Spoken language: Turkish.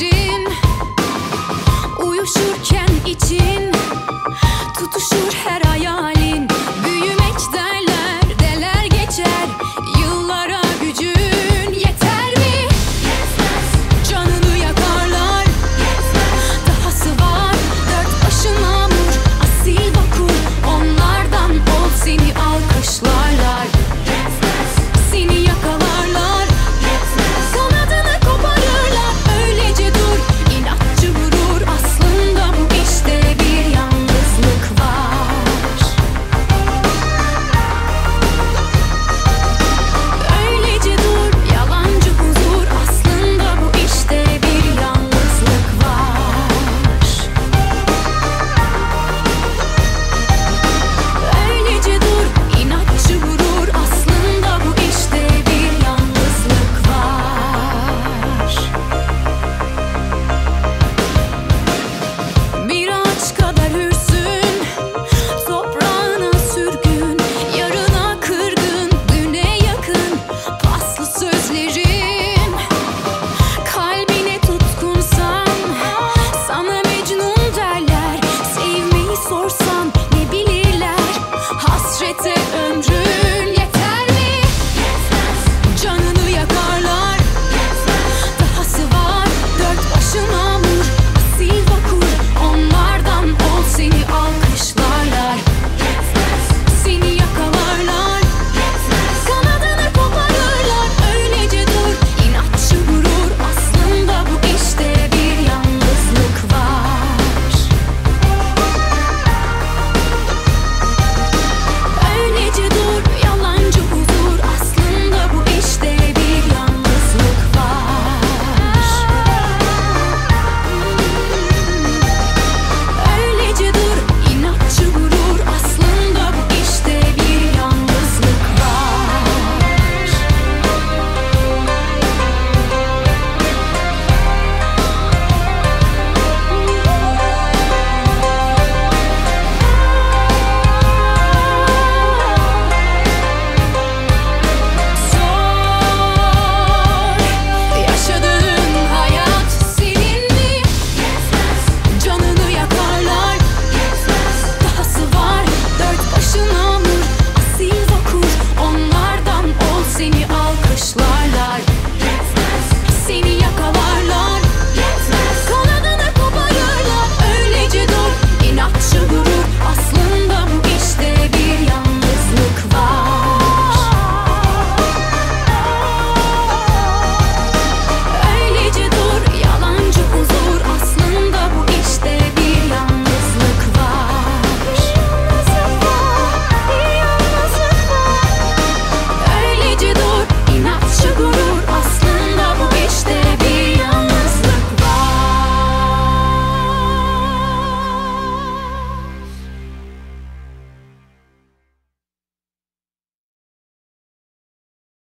gözlerin Uyuşurken için Tutuşur her hayalin. Büyümek derler Deler geçer. Yıllara gücün yeter mi? Yetmez Canını yakarlar. Yetmez Dahası var. Dört başın namur Asil vakur. Onlardan ol seni alkışlarlar.